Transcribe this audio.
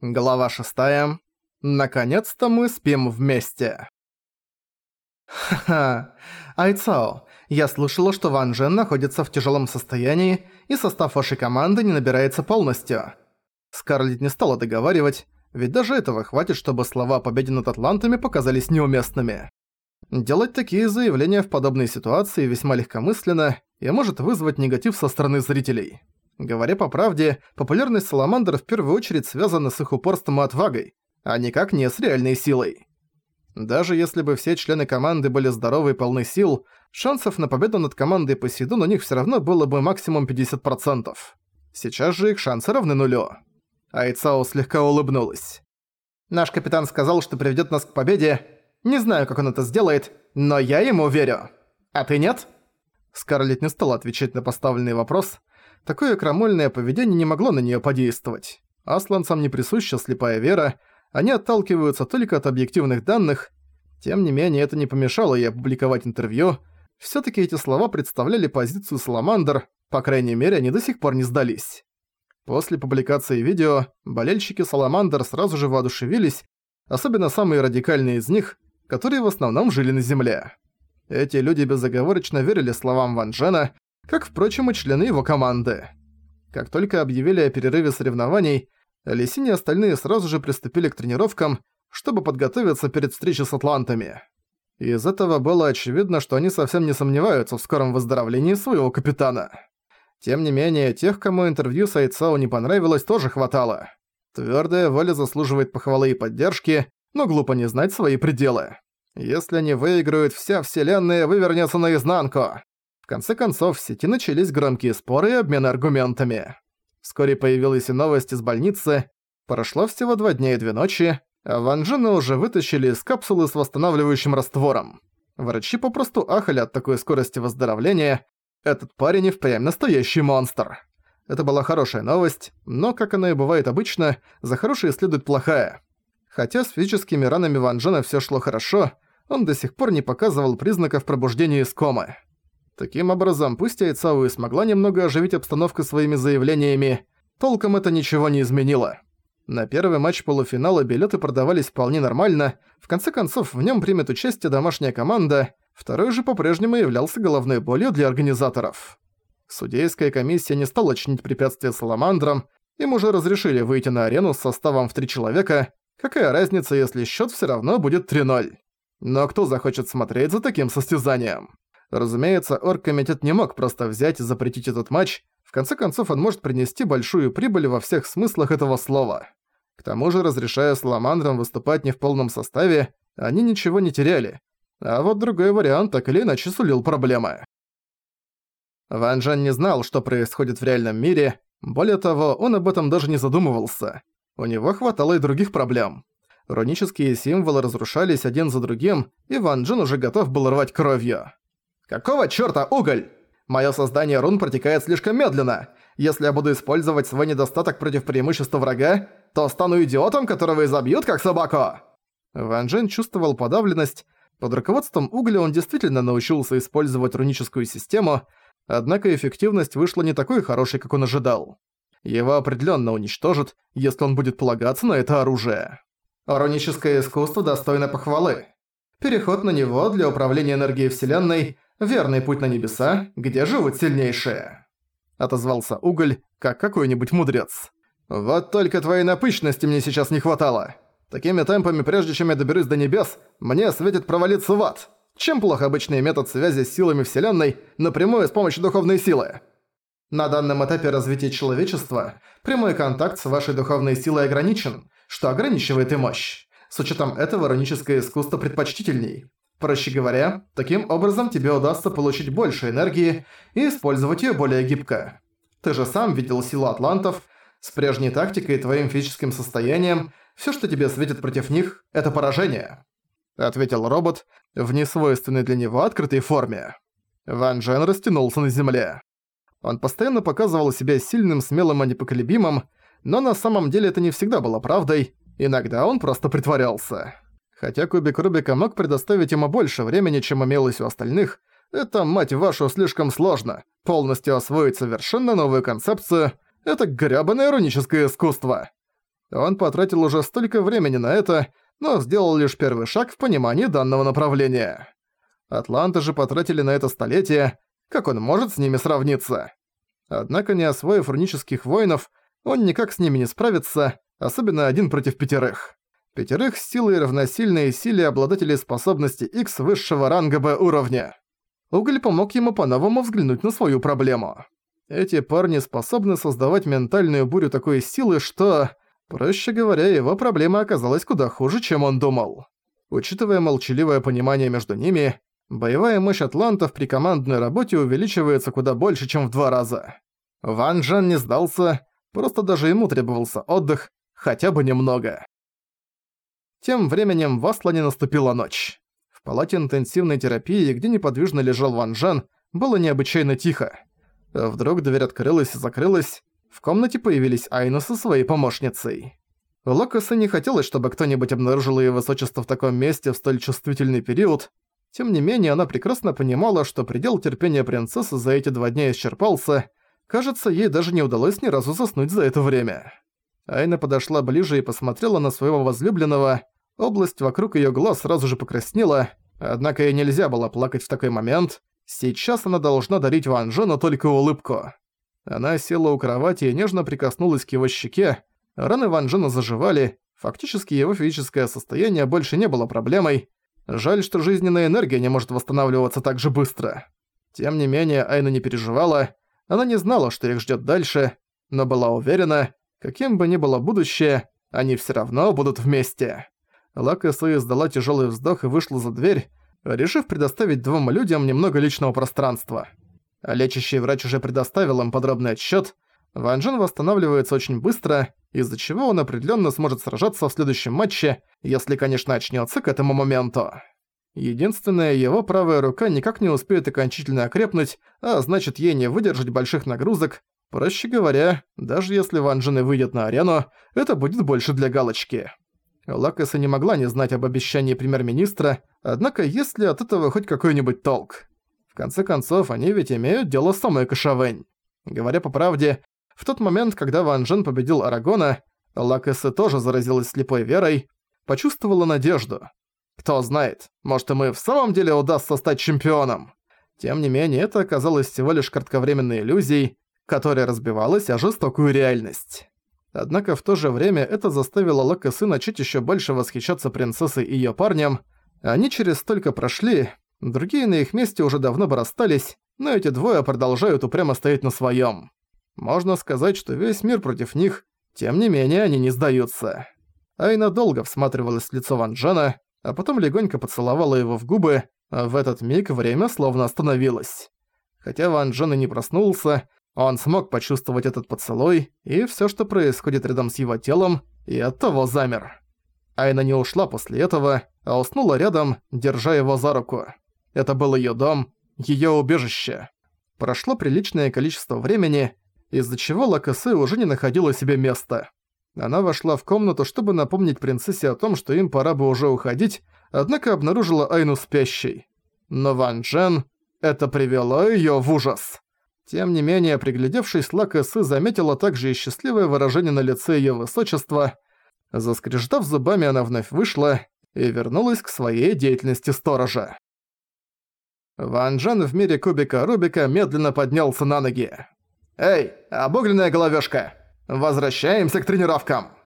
Глава 6. Наконец-то мы спим вместе. Ха-ха. Айцао, я слышала, что Ван Джен находится в тяжелом состоянии, и состав вашей команды не набирается полностью. Скарлетт не стала договаривать, ведь даже этого хватит, чтобы слова о победе над атлантами показались неуместными. Делать такие заявления в подобной ситуации весьма легкомысленно и может вызвать негатив со стороны зрителей. Говоря по правде, популярность Саламандр в первую очередь связана с их упорством и отвагой, а никак не с реальной силой. Даже если бы все члены команды были здоровы и полны сил, шансов на победу над командой Посейдон у них всё равно было бы максимум 50%. Сейчас же их шансы равны нулю. Айцао слегка улыбнулась. «Наш капитан сказал, что приведёт нас к победе. Не знаю, как он это сделает, но я ему верю. А ты нет?» Скарлетт не стала отвечать на поставленный вопрос, Такое крамольное поведение не могло на неё подействовать. Асланцам не присуща слепая вера, они отталкиваются только от объективных данных. Тем не менее, это не помешало ей опубликовать интервью. Всё-таки эти слова представляли позицию Саламандр, по крайней мере, они до сих пор не сдались. После публикации видео болельщики Саламандр сразу же воодушевились, особенно самые радикальные из них, которые в основном жили на Земле. Эти люди безоговорочно верили словам Ван Джена, как, впрочем, и члены его команды. Как только объявили о перерыве соревнований, Лисинь и остальные сразу же приступили к тренировкам, чтобы подготовиться перед встречей с атлантами. Из этого было очевидно, что они совсем не сомневаются в скором выздоровлении своего капитана. Тем не менее, тех, кому интервью с Айцао не понравилось, тоже хватало. Твёрдая воля заслуживает похвалы и поддержки, но глупо не знать свои пределы. Если они выиграют, вся вселенная вывернется наизнанку конце концов, в сети начались громкие споры и обмен аргументами. Вскоре появилась и новость из больницы. Прошло всего два дня и две ночи, а Ван Джена уже вытащили из капсулы с восстанавливающим раствором. Врачи попросту ахали от такой скорости выздоровления. Этот парень и впрямь настоящий монстр. Это была хорошая новость, но, как оно и бывает обычно, за хорошее следует плохая. Хотя с физическими ранами Ван Джена всё шло хорошо, он до сих пор не показывал признаков пробуждения из комы. Таким образом, пусть Айцау и смогла немного оживить обстановку своими заявлениями, толком это ничего не изменило. На первый матч полуфинала билеты продавались вполне нормально, в конце концов в нем примет участие домашняя команда, второй же по-прежнему являлся головной болью для организаторов. Судейская комиссия не стала чинить препятствия Саламандрам, им уже разрешили выйти на арену с составом в три человека, какая разница, если счет все равно будет 3-0. Но кто захочет смотреть за таким состязанием? Разумеется, оргкомитет не мог просто взять и запретить этот матч, в конце концов он может принести большую прибыль во всех смыслах этого слова. К тому же, разрешая Саламандрам выступать не в полном составе, они ничего не теряли. А вот другой вариант так или иначе сулил проблемы. Ван Джен не знал, что происходит в реальном мире, более того, он об этом даже не задумывался. У него хватало и других проблем. Рунические символы разрушались один за другим, и Ван Джен уже готов был рвать кровью. «Какого чёрта, уголь? Моё создание рун протекает слишком медленно. Если я буду использовать свой недостаток против преимущества врага, то стану идиотом, которого изобьют как собаку!» Ван Джен чувствовал подавленность. Под руководством угля он действительно научился использовать руническую систему, однако эффективность вышла не такой хорошей, как он ожидал. Его определенно уничтожат, если он будет полагаться на это оружие. Руническое искусство достойно похвалы. Переход на него для управления энергией Вселенной – Верный путь на небеса, где живут сильнейшие. Отозвался Уголь, как какой-нибудь мудрец. Вот только твоей напыщенности мне сейчас не хватало. Такими темпами, прежде чем я доберусь до небес, мне светит провалиться в ад. Чем плох обычный метод связи с силами Вселенной напрямую с помощью духовной силы? На данном этапе развития человечества прямой контакт с вашей духовной силой ограничен, что ограничивает и мощь. С учетом этого руническое искусство предпочтительней. Проще говоря, таким образом тебе удастся получить больше энергии и использовать её более гибко. Ты же сам видел силу атлантов, с прежней тактикой и твоим физическим состоянием, всё, что тебе светит против них, это поражение», — ответил робот в несвойственной для него открытой форме. Ван Джен растянулся на земле. Он постоянно показывал себя сильным, смелым и непоколебимым, но на самом деле это не всегда было правдой, иногда он просто притворялся. Хотя кубик Рубика мог предоставить ему больше времени, чем имелось у остальных, это, мать вашу, слишком сложно. Полностью освоить совершенно новую концепцию – это грёбаное руническое искусство. Он потратил уже столько времени на это, но сделал лишь первый шаг в понимании данного направления. Атланты же потратили на это столетие, как он может с ними сравниться? Однако, не освоив рунических воинов, он никак с ними не справится, особенно один против пятерых. Пятерых с силой равносильной силе обладателей способности X высшего ранга Б уровня. Уголь помог ему по-новому взглянуть на свою проблему. Эти парни способны создавать ментальную бурю такой силы, что... Проще говоря, его проблема оказалась куда хуже, чем он думал. Учитывая молчаливое понимание между ними, боевая мощь атлантов при командной работе увеличивается куда больше, чем в два раза. Ван Джен не сдался, просто даже ему требовался отдых, хотя бы немного. Тем временем в Аслане наступила ночь. В палате интенсивной терапии, где неподвижно лежал Ван Джен, было необычайно тихо. Вдруг дверь открылась и закрылась, в комнате появились Айна со своей помощницей. Локоса не хотелось, чтобы кто-нибудь обнаружил её высочество в таком месте в столь чувствительный период. Тем не менее, она прекрасно понимала, что предел терпения принцессы за эти два дня исчерпался. Кажется, ей даже не удалось ни разу заснуть за это время. Айна подошла ближе и посмотрела на своего возлюбленного. Область вокруг её глаз сразу же покраснела, однако ей нельзя было плакать в такой момент. Сейчас она должна дарить Ван Джену только улыбку. Она села у кровати и нежно прикоснулась к его щеке. Раны Ван Джена заживали, фактически его физическое состояние больше не было проблемой. Жаль, что жизненная энергия не может восстанавливаться так же быстро. Тем не менее, Айна не переживала, она не знала, что их ждет дальше, но была уверена, каким бы ни было будущее, они все равно будут вместе. Лакэсу издала тяжелый вздох и вышла за дверь, решив предоставить двум людям немного личного пространства. Лечащий врач уже предоставил им подробный отчет. Ван Джен восстанавливается очень быстро, из-за чего он определенно сможет сражаться в следующем матче, если, конечно, очнется к этому моменту. Единственная, его правая рука никак не успеет окончательно окрепнуть, а значит ей не выдержать больших нагрузок. Проще говоря, даже если Ван Джен и выйдет на арену, это будет больше для галочки. Лакеса не могла не знать об обещании премьер-министра, однако есть ли от этого хоть какой-нибудь толк? конце концов, они ведь имеют дело с самой Кашавэнь. Говоря по правде, в тот момент, когда Ван Джен победил Арагона, Лакэсэ тоже заразилась слепой верой, почувствовала надежду. Кто знает, может и мы в самом деле удастся стать чемпионом. Тем не менее, это оказалось всего лишь кратковременной иллюзией, которая разбивалась о жестокую реальность. Однако в то же время это заставило Лакэсы начать еще больше восхищаться принцессой и ее парнем. Они через столько прошли, Другие на их месте уже давно бы расстались, но эти двое продолжают упрямо стоять на своём. Можно сказать, что весь мир против них, тем не менее они не сдаются. Айна долго всматривалась в лицо Ван Джена, а потом легонько поцеловала его в губы, а в этот миг время словно остановилось. Хотя Ван Джен и не проснулся, он смог почувствовать этот поцелуй и всё, что происходит рядом с его телом, и оттого замер. Айна не ушла после этого, а уснула рядом, держа его за руку. Это был её дом, её убежище. Прошло приличное количество времени, из-за чего Лакасы уже не находила себе места. Она вошла в комнату, чтобы напомнить принцессе о том, что им пора бы уже уходить, однако обнаружила Айну спящей. Но Ван Джен... Это привело её в ужас. Тем не менее, приглядевшись, Лакасы заметила также и счастливое выражение на лице её высочества. Заскрежетав зубами, она вновь вышла и вернулась к своей деятельности сторожа. Ван Джен в мире кубика Рубика медленно поднялся на ноги. «Эй, обугленная головешка! Возвращаемся к тренировкам!»